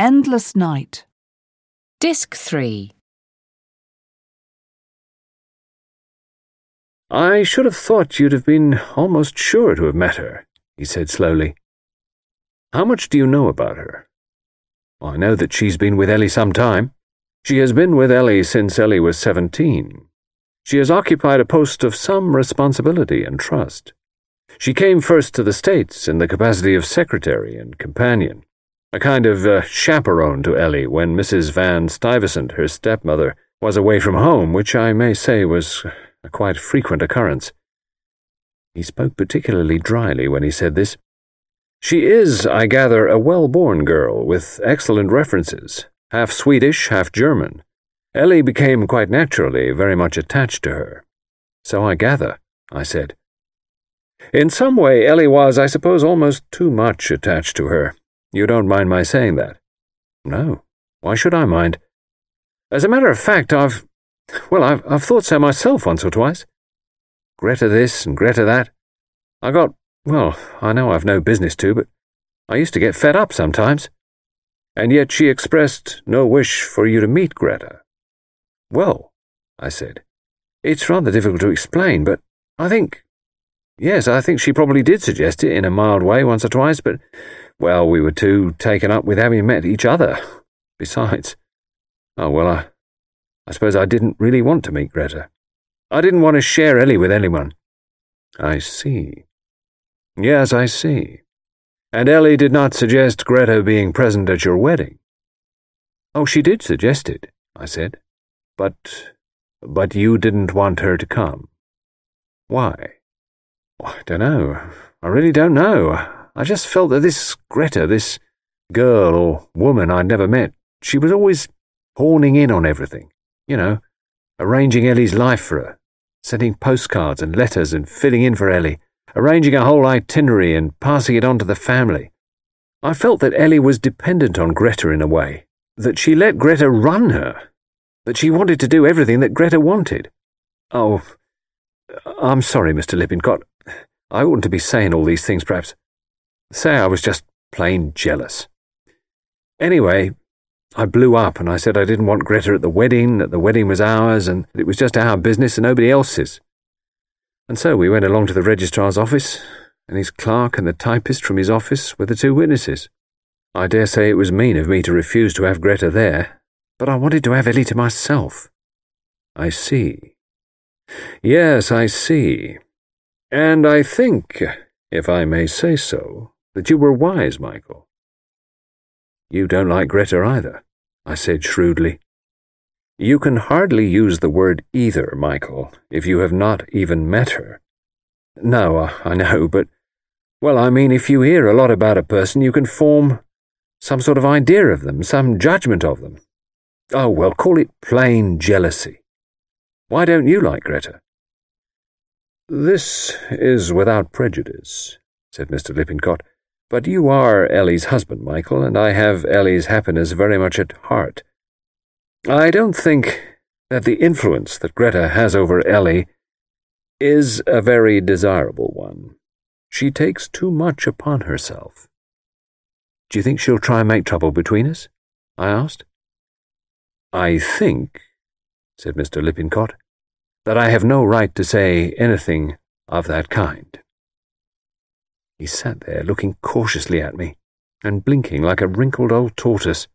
Endless Night. Disc 3. I should have thought you'd have been almost sure to have met her, he said slowly. How much do you know about her? I know that she's been with Ellie some time. She has been with Ellie since Ellie was seventeen. She has occupied a post of some responsibility and trust. She came first to the States in the capacity of secretary and companion, a kind of uh, chaperone to Ellie when Mrs. Van Stuyvesant, her stepmother, was away from home, which I may say was a quite frequent occurrence. He spoke particularly dryly when he said this. She is, I gather, a well born girl with excellent references, half Swedish, half German. Ellie became quite naturally very much attached to her. So I gather, I said. In some way, Ellie was, I suppose, almost too much attached to her. You don't mind my saying that? No. Why should I mind? As a matter of fact, I've. Well, I've, I've thought so myself once or twice. Greta this and Greta that. I got. Well, I know I've no business to, but I used to get fed up sometimes. And yet she expressed no wish for you to meet Greta. Well, I said, it's rather difficult to explain, but I think. Yes, I think she probably did suggest it in a mild way once or twice, but, well, we were too taken up with having met each other. Besides, oh, well, I, I suppose I didn't really want to meet Greta. I didn't want to share Ellie with anyone. I see. Yes, I see. And Ellie did not suggest Greta being present at your wedding. Oh, she did suggest it, I said. But. but you didn't want her to come. Why? I don't know. I really don't know. I just felt that this Greta, this girl or woman I'd never met, she was always horning in on everything. You know, arranging Ellie's life for her, sending postcards and letters and filling in for Ellie, arranging a whole itinerary and passing it on to the family. I felt that Ellie was dependent on Greta in a way, that she let Greta run her, that she wanted to do everything that Greta wanted. Oh, I'm sorry, Mr. Lippincott. I oughtn't to be saying all these things, perhaps. Say I was just plain jealous. Anyway, I blew up and I said I didn't want Greta at the wedding, that the wedding was ours, and it was just our business and nobody else's. And so we went along to the registrar's office, and his clerk and the typist from his office were the two witnesses. I dare say it was mean of me to refuse to have Greta there, but I wanted to have Ellie to myself. I see. Yes, I see. And I think, if I may say so, that you were wise, Michael. You don't like Greta either, I said shrewdly. You can hardly use the word either, Michael, if you have not even met her. No, I know, but, well, I mean, if you hear a lot about a person, you can form some sort of idea of them, some judgment of them. Oh, well, call it plain jealousy. Why don't you like Greta? This is without prejudice, said Mr. Lippincott, but you are Ellie's husband, Michael, and I have Ellie's happiness very much at heart. I don't think that the influence that Greta has over Ellie is a very desirable one. She takes too much upon herself. Do you think she'll try and make trouble between us? I asked. I think, said Mr. Lippincott, that I have no right to say anything of that kind. He sat there looking cautiously at me and blinking like a wrinkled old tortoise.